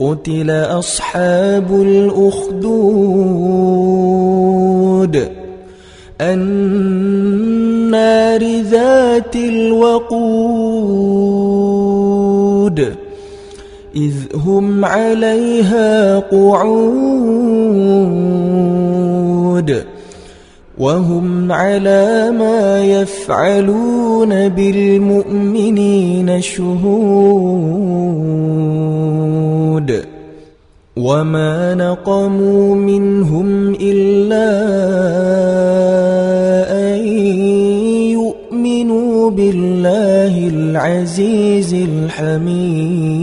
قتل أصحاب الأخدود. النار ذات الوقود. إذ هم عليها قعود. وهم على ما يفعلون بالمؤمنين شهود وما نقموا منهم إلا أن يؤمنوا بالله العزيز الحميد.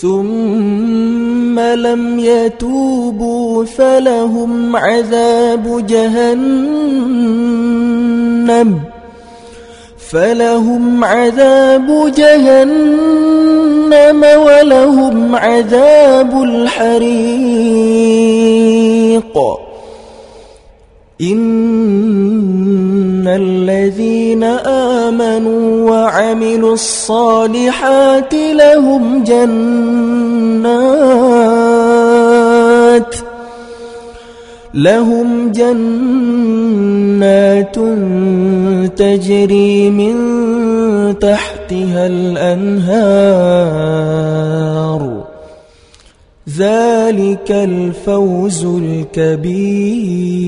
ثم لم يتوبوا فلهم عذاب جهنم. فلهم عذاب جهنم ولهم عذاب الحريق. إن الذين آمنوا وعملوا الصالحات لهم جنات لهم جنات تجري من تحتها الأنهار ذلك الفوز الكبير